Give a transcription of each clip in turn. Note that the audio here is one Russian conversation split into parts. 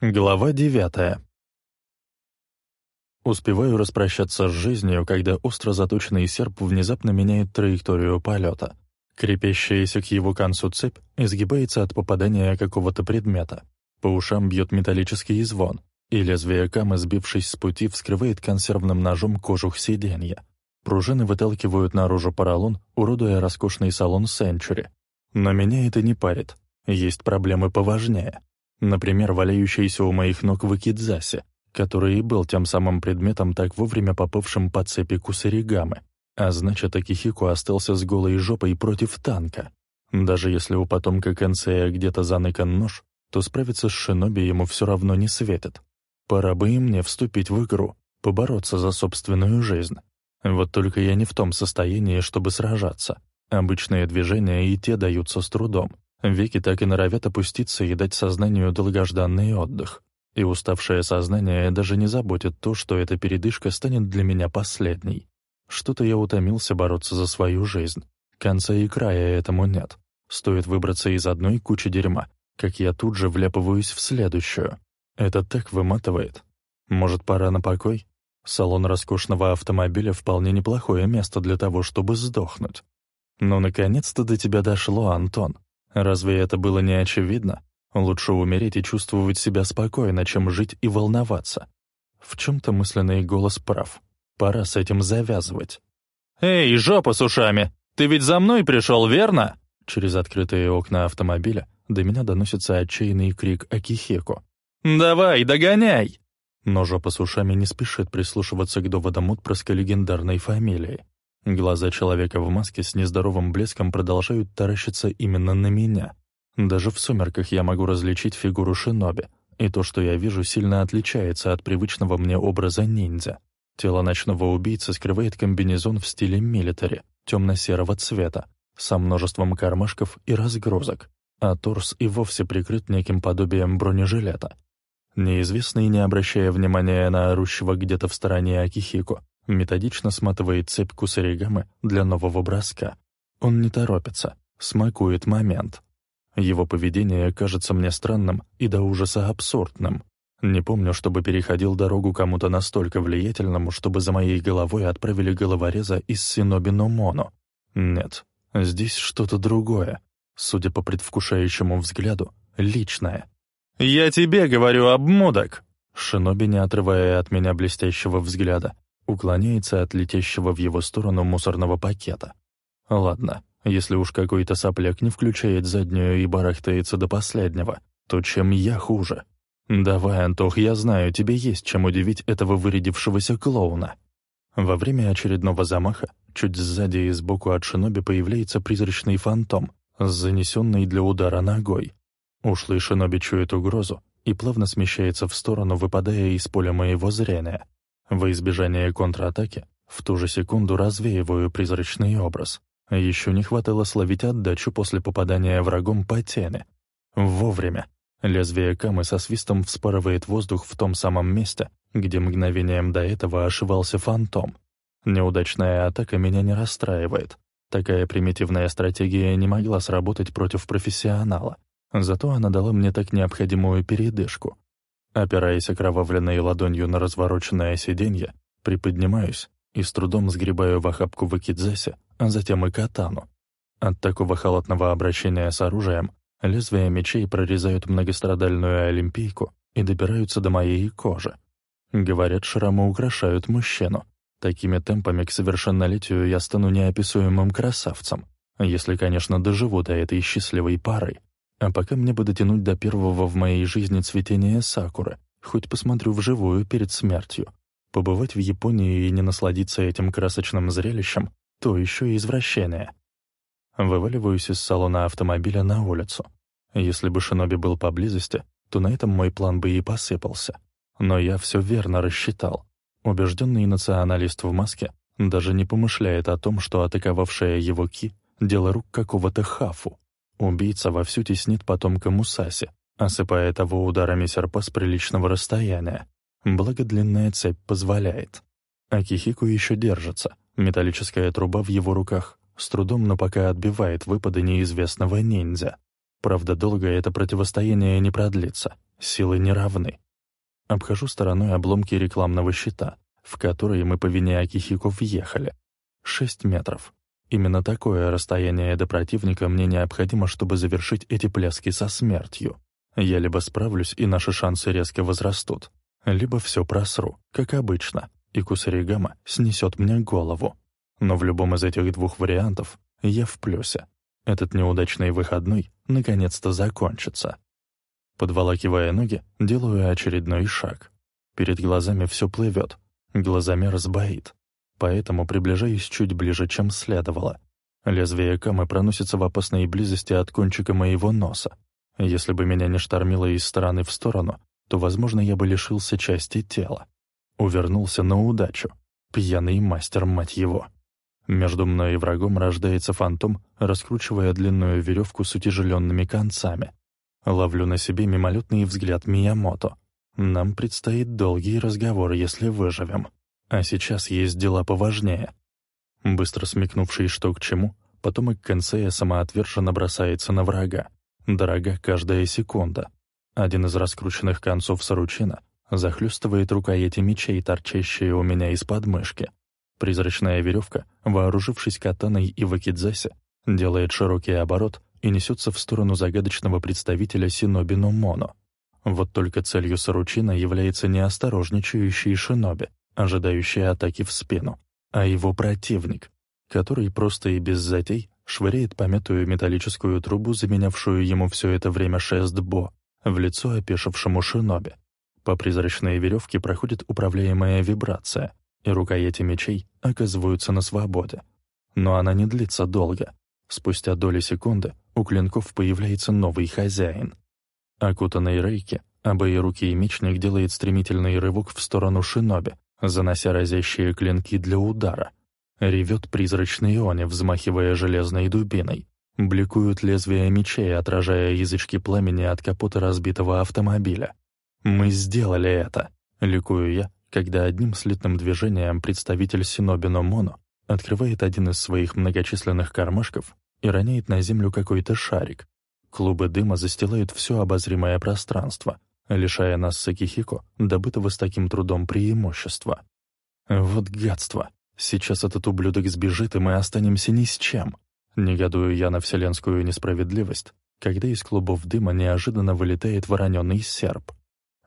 Глава девятая. Успеваю распрощаться с жизнью, когда остро заточенный серп внезапно меняет траекторию полета. Крепящаяся к его концу цепь изгибается от попадания какого-то предмета. По ушам бьет металлический звон, и лезвие камы, сбившись с пути, вскрывает консервным ножом кожух сиденья. Пружины выталкивают наружу поролон, уродуя роскошный салон Сенчури. Но меня это не парит. Есть проблемы поважнее. Например, валяющийся у моих ног вакидзаси, который и был тем самым предметом, так вовремя попавшим по цепи кусаригамы. А значит, Акихико остался с голой жопой против танка. Даже если у потомка Кэнсея где-то заныкан нож, то справиться с шиноби ему все равно не светит. Пора бы и мне вступить в игру, побороться за собственную жизнь. Вот только я не в том состоянии, чтобы сражаться. Обычные движения и те даются с трудом. Веки так и норовят опуститься и дать сознанию долгожданный отдых. И уставшее сознание даже не заботит то, что эта передышка станет для меня последней. Что-то я утомился бороться за свою жизнь. Конца и края этому нет. Стоит выбраться из одной кучи дерьма, как я тут же вляпываюсь в следующую. Это так выматывает. Может, пора на покой? Салон роскошного автомобиля вполне неплохое место для того, чтобы сдохнуть. Ну, наконец-то до тебя дошло, Антон. Разве это было не очевидно? Лучше умереть и чувствовать себя спокойно, чем жить и волноваться. В чем-то мысленный голос прав. Пора с этим завязывать. «Эй, жопа с ушами! Ты ведь за мной пришел, верно?» Через открытые окна автомобиля до меня доносится отчаянный крик Акихеко. «Давай, догоняй!» Но жопа с ушами не спешит прислушиваться к доводам отпрыска легендарной фамилии. Глаза человека в маске с нездоровым блеском продолжают таращиться именно на меня. Даже в сумерках я могу различить фигуру шиноби, и то, что я вижу, сильно отличается от привычного мне образа ниндзя. Тело ночного убийцы скрывает комбинезон в стиле милитари, темно-серого цвета, со множеством кармашков и разгрузок, а торс и вовсе прикрыт неким подобием бронежилета. Неизвестный, не обращая внимания на орущего где-то в стороне Акихико, методично сматывает цепь кусаригамы для нового броска. Он не торопится, смакует момент. Его поведение кажется мне странным и до ужаса абсурдным. Не помню, чтобы переходил дорогу кому-то настолько влиятельному, чтобы за моей головой отправили головореза из Синоби Номоно. Нет, здесь что-то другое. Судя по предвкушающему взгляду, личное. «Я тебе говорю, обмудок!» Шиноби, не отрывая от меня блестящего взгляда, уклоняется от летящего в его сторону мусорного пакета. Ладно, если уж какой-то сопляк не включает заднюю и барахтается до последнего, то чем я хуже? Давай, Антох, я знаю, тебе есть чем удивить этого вырядившегося клоуна. Во время очередного замаха, чуть сзади и сбоку от шиноби появляется призрачный фантом с занесенной для удара ногой. Ушлый шиноби чует угрозу и плавно смещается в сторону, выпадая из поля моего зрения. Во избежание контратаки в ту же секунду развеиваю призрачный образ. Еще не хватало словить отдачу после попадания врагом по теме. Вовремя. Лезвие камы со свистом вспарывает воздух в том самом месте, где мгновением до этого ошивался фантом. Неудачная атака меня не расстраивает. Такая примитивная стратегия не могла сработать против профессионала. Зато она дала мне так необходимую передышку. Опираясь окровавленной ладонью на развороченное сиденье, приподнимаюсь и с трудом сгребаю в охапку вакидзаси, а затем и катану. От такого халатного обращения с оружием лезвия мечей прорезают многострадальную олимпийку и добираются до моей кожи. Говорят, шрамы украшают мужчину. Такими темпами к совершеннолетию я стану неописуемым красавцем, если, конечно, доживу до этой счастливой пары. А пока мне бы дотянуть до первого в моей жизни цветения сакуры, хоть посмотрю вживую перед смертью. Побывать в Японии и не насладиться этим красочным зрелищем — то еще извращение. Вываливаюсь из салона автомобиля на улицу. Если бы Шиноби был поблизости, то на этом мой план бы и посыпался. Но я все верно рассчитал. Убежденный националист в маске даже не помышляет о том, что атаковавшая его Ки — дело рук какого-то хафу. Убийца вовсю теснит потомка Мусаси, осыпая того ударами серпа с приличного расстояния. Благо длинная цепь позволяет. Акихику еще держится. Металлическая труба в его руках с трудом, но пока отбивает выпады неизвестного ниндзя. Правда, долго это противостояние не продлится. силы не равны. Обхожу стороной обломки рекламного щита, в которые мы по вине Акихико въехали. Шесть метров. Именно такое расстояние до противника мне необходимо, чтобы завершить эти пляски со смертью. Я либо справлюсь, и наши шансы резко возрастут, либо все просру, как обычно, и Кусаригама снесет мне голову. Но в любом из этих двух вариантов я в плюсе. Этот неудачный выходной наконец-то закончится. Подволакивая ноги, делаю очередной шаг. Перед глазами все плывет, глазомер сбоит. Поэтому приближаюсь чуть ближе, чем следовало. Лезвие камы проносится в опасной близости от кончика моего носа. Если бы меня не штормило из стороны в сторону, то, возможно, я бы лишился части тела. Увернулся на удачу. Пьяный мастер, мать его. Между мной и врагом рождается фантом, раскручивая длинную веревку с утяжеленными концами. Ловлю на себе мимолетный взгляд Миямото. Нам предстоит долгий разговор, если выживем. А сейчас есть дела поважнее. Быстро смекнувший что к чему, потомок Кенсея самоотверженно бросается на врага. Дорога каждая секунда. Один из раскрученных концов саручина захлестывает рукояти мечей, торчащие у меня из подмышки. Призрачная веревка, вооружившись катаной и вакидзасе, делает широкий оборот и несется в сторону загадочного представителя Синобину Моно. Вот только целью Саручина является не осторожничающий шиноби, ожидающий атаки в спину, а его противник, который просто и без затей швыряет помятую металлическую трубу, заменявшую ему все это время шест Бо, в лицо опешившему шиноби. По призрачной веревке проходит управляемая вибрация, и рукояти мечей оказываются на свободе. Но она не длится долго. Спустя доли секунды у клинков появляется новый хозяин. Окутанный рейки, обои руки и мечник делает стремительный рывок в сторону шиноби, занося разящие клинки для удара. Ревет призрачный они, взмахивая железной дубиной. Бликуют лезвия мечей, отражая язычки пламени от капота разбитого автомобиля. «Мы сделали это!» — ликую я, когда одним слитным движением представитель Синобино Моно открывает один из своих многочисленных кармашков и роняет на землю какой-то шарик. Клубы дыма застилают все обозримое пространство, лишая нас с Акихико добытого с таким трудом преимущества. Вот гадство! Сейчас этот ублюдок сбежит, и мы останемся ни с чем. Негодую я на вселенскую несправедливость, когда из клубов дыма неожиданно вылетает вороненый серп.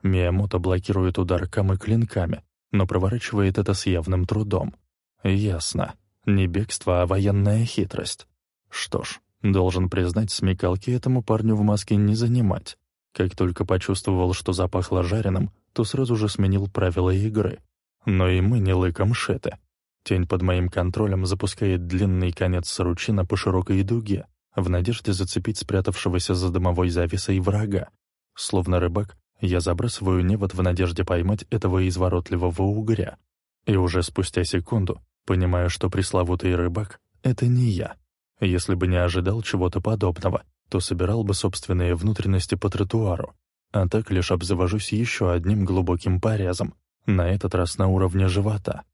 Миямото блокирует удар камы клинками, но проворачивает это с явным трудом. Ясно. Не бегство, а военная хитрость. Что ж, должен признать, смекалки этому парню в маске не занимать. Как только почувствовал, что запахло жареным, то сразу же сменил правила игры. Но и мы не лыком шиты. Тень под моим контролем запускает длинный конец саручина по широкой дуге, в надежде зацепить спрятавшегося за дымовой завесой врага. Словно рыбак, я забрасываю невод в надежде поймать этого изворотливого угря. И уже спустя секунду понимаю, что пресловутый рыбак — это не я. Если бы не ожидал чего-то подобного, то собирал бы собственные внутренности по тротуару, а так лишь обзавожусь еще одним глубоким порезом, на этот раз на уровне живота.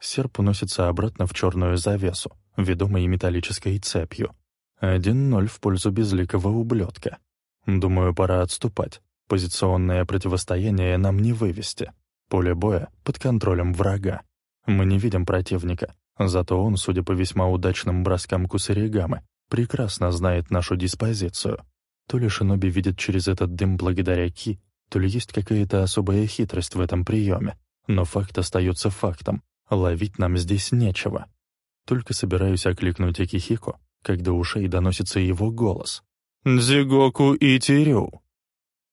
Серп уносится обратно в черную завесу, ведомой металлической цепью. Один ноль в пользу безликого ублюдка. Думаю, пора отступать. Позиционное противостояние нам не вывести. Поле боя под контролем врага. Мы не видим противника, зато он, судя по весьма удачным броскам Кусаригамы, прекрасно знает нашу диспозицию. То ли Шиноби видит через этот дым благодаря Ки, то ли есть какая-то особая хитрость в этом приеме. Но факт остается фактом. Ловить нам здесь нечего. Только собираюсь окликнуть Акихико, когда ушей доносится его голос. «Дзигоку и Тирю!»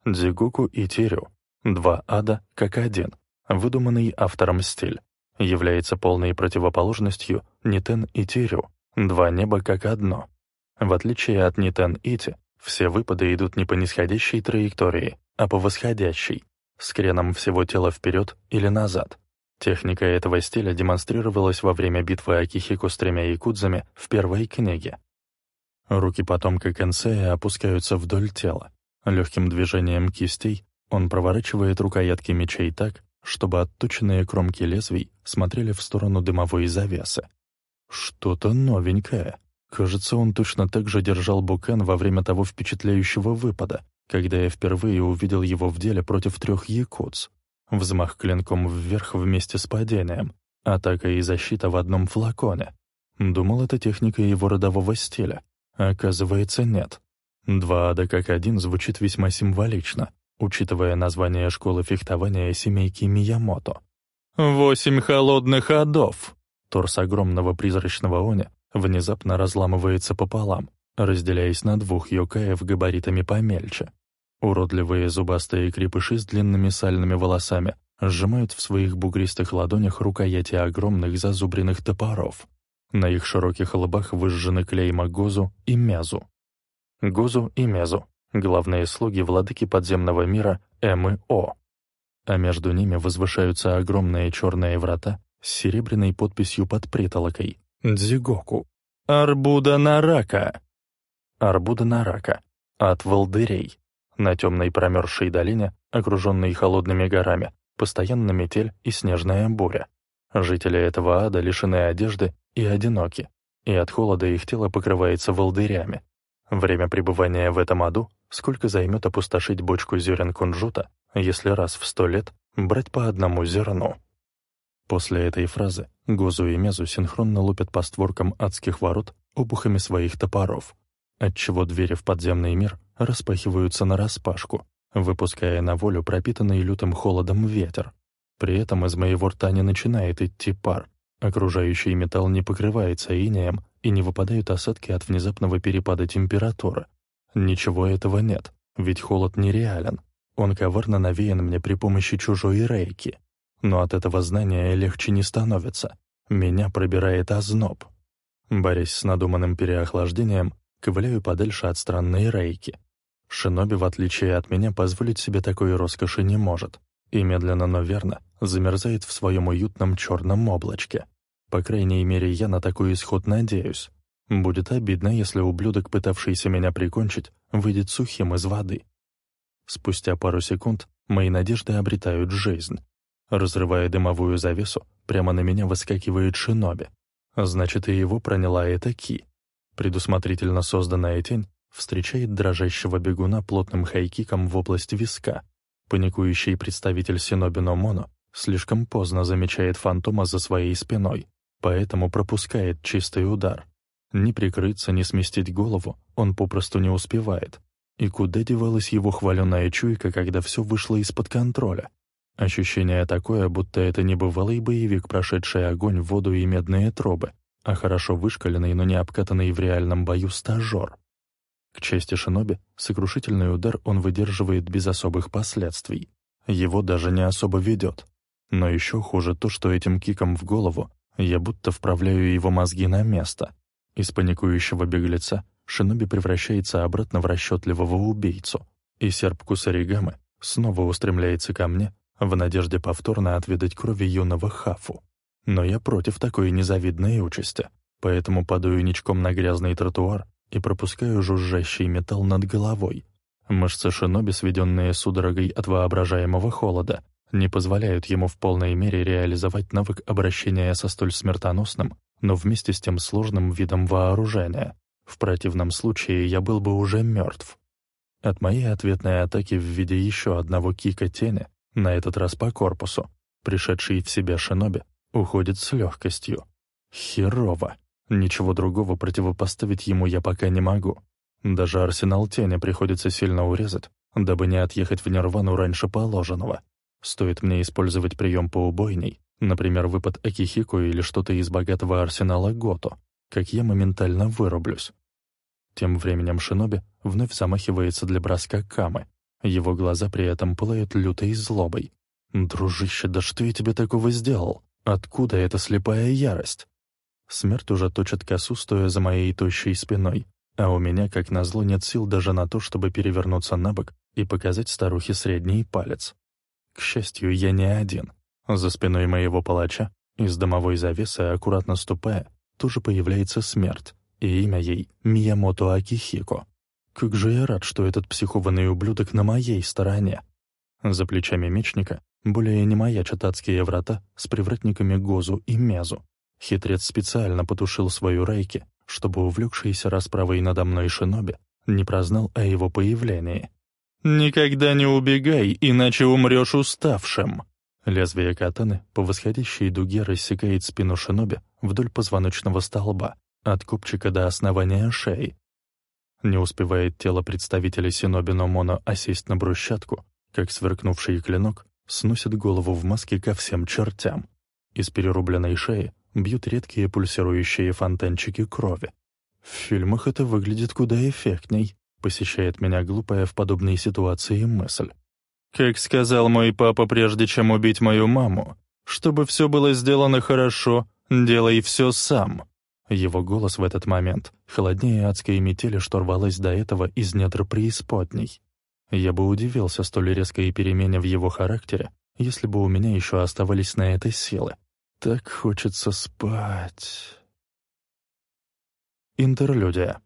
Дзигоку и Тирю. Два ада как один. Выдуманный автором стиль. Является полной противоположностью Нитен и Тирю. Два неба как одно. В отличие от Нитен Ити, все выпады идут не по нисходящей траектории, а по восходящей, с креном всего тела вперед или назад. Техника этого стиля демонстрировалась во время битвы Акихико с тремя якудзами в первой книге. Руки потомка Кенсея опускаются вдоль тела. Легким движением кистей он проворачивает рукоятки мечей так, чтобы отточенные кромки лезвий смотрели в сторону дымовой завесы. Что-то новенькое. Кажется, он точно так же держал букен во время того впечатляющего выпада, когда я впервые увидел его в деле против трех якутс. Взмах клинком вверх вместе с падением, атака и защита в одном флаконе. Думал, это техника его родового стиля. Оказывается, нет. Два ада как один звучит весьма символично, учитывая название школы фехтования семейки Миямото. «Восемь холодных адов!» Торс огромного призрачного они внезапно разламывается пополам, разделяясь на двух йокаев габаритами помельче. Уродливые зубастые крепыши с длинными сальными волосами сжимают в своих бугристых ладонях рукояти огромных зазубренных топоров. На их широких лбах выжжены клейма Гозу и Мязу. Гозу и Мезу — главные слуги владыки подземного мира М и О. А между ними возвышаются огромные черные врата с серебряной подписью под притолокой «Дзигоку». Арбуда Нарака. Арбуда Нарака. От волдырей. На темной промерзшей долине, окруженной холодными горами, постоянно метель и снежная буря. Жители этого ада лишены одежды и одиноки, и от холода их тело покрывается волдырями. Время пребывания в этом аду сколько займет опустошить бочку зерен кунжута, если раз в сто лет брать по одному зерну. После этой фразы Гозу и Мезу синхронно лупят по створкам адских ворот обухами своих топоров, отчего двери в подземный мир распахиваются нараспашку, выпуская на волю пропитанный лютым холодом ветер. При этом из моего рта не начинает идти пар, окружающий металл не покрывается инеем и не выпадают осадки от внезапного перепада температуры. Ничего этого нет, ведь холод нереален. Он коварно навеян мне при помощи чужой рейки. Но от этого знания легче не становится. Меня пробирает озноб. Борясь с надуманным переохлаждением, ковыляю подальше от странной рейки. Шиноби, в отличие от меня, позволить себе такой роскоши не может. И медленно, но верно замерзает в своем уютном черном облачке. По крайней мере, я на такой исход надеюсь. Будет обидно, если ублюдок, пытавшийся меня прикончить, выйдет сухим из воды. Спустя пару секунд мои надежды обретают жизнь. Разрывая дымовую завесу, прямо на меня выскакивает шиноби. Значит, и его проняла эта ки. Предусмотрительно созданная тень встречает дрожащего бегуна плотным хайкиком в область виска. Паникующий представитель Синобино Моно слишком поздно замечает фантома за своей спиной поэтому пропускает чистый удар. Ни прикрыться, ни сместить голову он попросту не успевает. И куда девалась его хваленая чуйка, когда все вышло из-под контроля? Ощущение такое, будто это не бывалый боевик, прошедший огонь, воду и медные трубы, а хорошо вышкаленный, но не обкатанный в реальном бою стажер. К чести Шиноби, сокрушительный удар он выдерживает без особых последствий. Его даже не особо ведет. Но еще хуже то, что этим киком в голову я будто вправляю его мозги на место. Из паникующего беглеца Шиноби превращается обратно в расчетливого убийцу, и серп Кусаригамы снова устремляется ко мне в надежде повторно отведать крови юного Хафу. Но я против такой незавидной участи, поэтому падаю ничком на грязный тротуар и пропускаю жужжащий металл над головой. Мышцы Шиноби, сведенные судорогой от воображаемого холода, не позволяют ему в полной мере реализовать навык обращения со столь смертоносным, но вместе с тем сложным видом вооружения. В противном случае я был бы уже мертв. От моей ответной атаки в виде еще одного кика тени, на этот раз по корпусу, пришедший в себя шиноби, уходит с легкостью. Херово. Ничего другого противопоставить ему я пока не могу. Даже арсенал тени приходится сильно урезать, дабы не отъехать в нирвану раньше положенного. Стоит мне использовать прием поубойней, например, выпад Акихику или что-то из богатого арсенала Гото, как я моментально вырублюсь. Тем временем Шиноби вновь замахивается для броска Камы. Его глаза при этом пылают лютой злобой. «Дружище, да что я тебе такого сделал? Откуда эта слепая ярость?» Смерть уже точит косу, стоя за моей тощей спиной, а у меня, как назло, нет сил даже на то, чтобы перевернуться на бок и показать старухе средний палец. К счастью, я не один. За спиной моего палача, из домовой завесы, аккуратно ступая, тоже появляется смерть, и имя ей — Миямото Акихико. Как же я рад, что этот психованный ублюдок на моей стороне. За плечами мечника более не моя чататские врата с привратниками Гозу и Мезу. Хитрец специально потушил свою райки, чтобы увлекшийся расправой надо мной шиноби не прознал о его появлении. «Никогда не убегай, иначе умрешь уставшим». Лезвие катаны по восходящей дуге рассекает спину шиноби вдоль позвоночного столба, от копчика до основания шеи. Не успевает тело представителя Синоби Номоно осесть на брусчатку, как сверкнувший клинок сносит голову в маске ко всем чертям. Из перерубленной шеи бьют редкие пульсирующие фонтанчики крови. В фильмах это выглядит куда эффектней, посещает меня глупая в подобной ситуации мысль. Как сказал мой папа, прежде чем убить мою маму, чтобы все было сделано хорошо, делай все сам. Его голос в этот момент холоднее адской метели, что рвалась до этого из недр преисподней. Я бы удивился столь резкой перемене в его характере, если бы у меня еще оставались на это силы. Так хочется спать. Интерлюдия.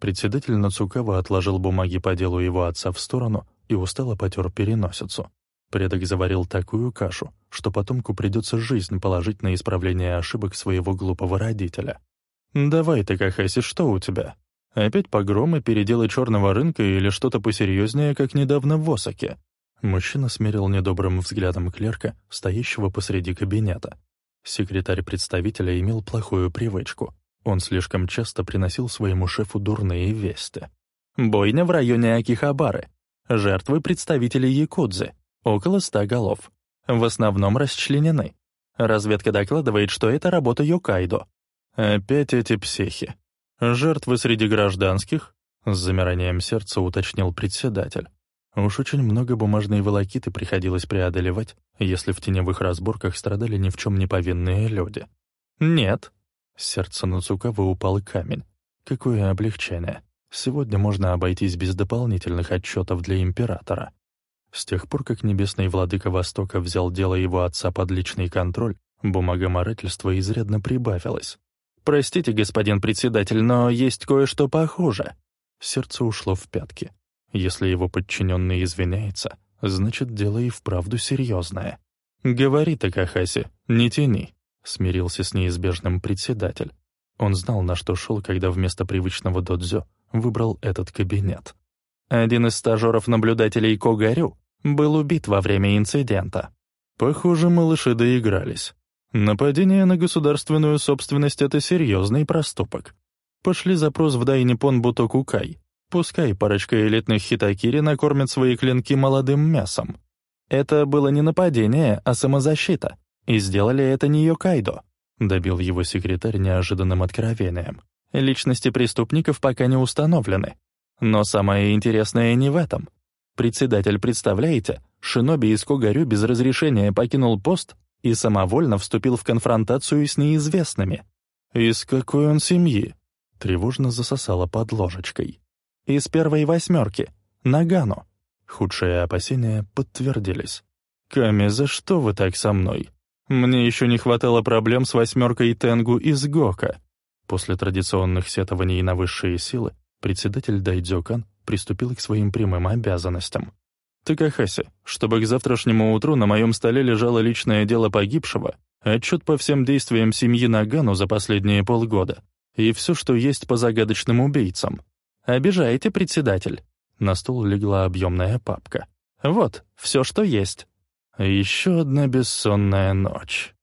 Председатель Нацукава отложил бумаги по делу его отца в сторону и устало потер переносицу. Предок заварил такую кашу, что потомку придется жизнь положить на исправление ошибок своего глупого родителя. «Давай ты, Кахаси, что у тебя? Опять погромы, переделы черного рынка или что-то посерьезнее, как недавно в Осаке?» Мужчина смерил недобрым взглядом клерка, стоящего посреди кабинета. Секретарь представителя имел плохую привычку. Он слишком часто приносил своему шефу дурные вести. «Бойня в районе Акихабары. Жертвы представители Якудзы. Около ста голов. В основном расчленены. Разведка докладывает, что это работа Йокайдо. Опять эти психи. Жертвы среди гражданских? С замиранием сердца уточнил председатель. Уж очень много бумажной волокиты приходилось преодолевать, если в теневых разборках страдали ни в чем не повинные люди. «Нет». Сердце Нацукавы упал камень. Какое облегчение. Сегодня можно обойтись без дополнительных отчетов для императора. С тех пор, как небесный владыка Востока взял дело его отца под личный контроль, бумагоморательство изрядно прибавилось. «Простите, господин председатель, но есть кое-что похуже». Сердце ушло в пятки. Если его подчиненный извиняется, значит, дело и вправду серьезное. «Говори, Такахаси, не тяни», — смирился с неизбежным председатель. Он знал, на что шел, когда вместо привычного додзё выбрал этот кабинет. Один из стажеров-наблюдателей Когарю был убит во время инцидента. Похоже, малыши доигрались. Нападение на государственную собственность — это серьезный проступок. Пошли запрос в Дайнипон Бутокукай. Пускай парочка элитных хитакири накормят свои клинки молодым мясом. Это было не нападение, а самозащита. И сделали это не Йокайдо. Добил его секретарь неожиданным откровением. Личности преступников пока не установлены. Но самое интересное не в этом. Председатель, представляете, шиноби из Когарю без разрешения покинул пост и самовольно вступил в конфронтацию с неизвестными. «Из какой он семьи?» Тревожно засосала под ложечкой. «Из первой восьмерки. Нагану». Худшие опасения подтвердились. «Ками, за что вы так со мной? Мне еще не хватало проблем с восьмеркой Тенгу из Гока». После традиционных сетований на высшие силы председатель Дайдзёкан приступил к своим прямым обязанностям. «Такахаси, чтобы к завтрашнему утру на моем столе лежало личное дело погибшего, отчет по всем действиям семьи Нагану за последние полгода и все, что есть по загадочным убийцам. Обижаете, председатель?» На стол легла объемная папка. «Вот, все, что есть». Еще одна бессонная ночь.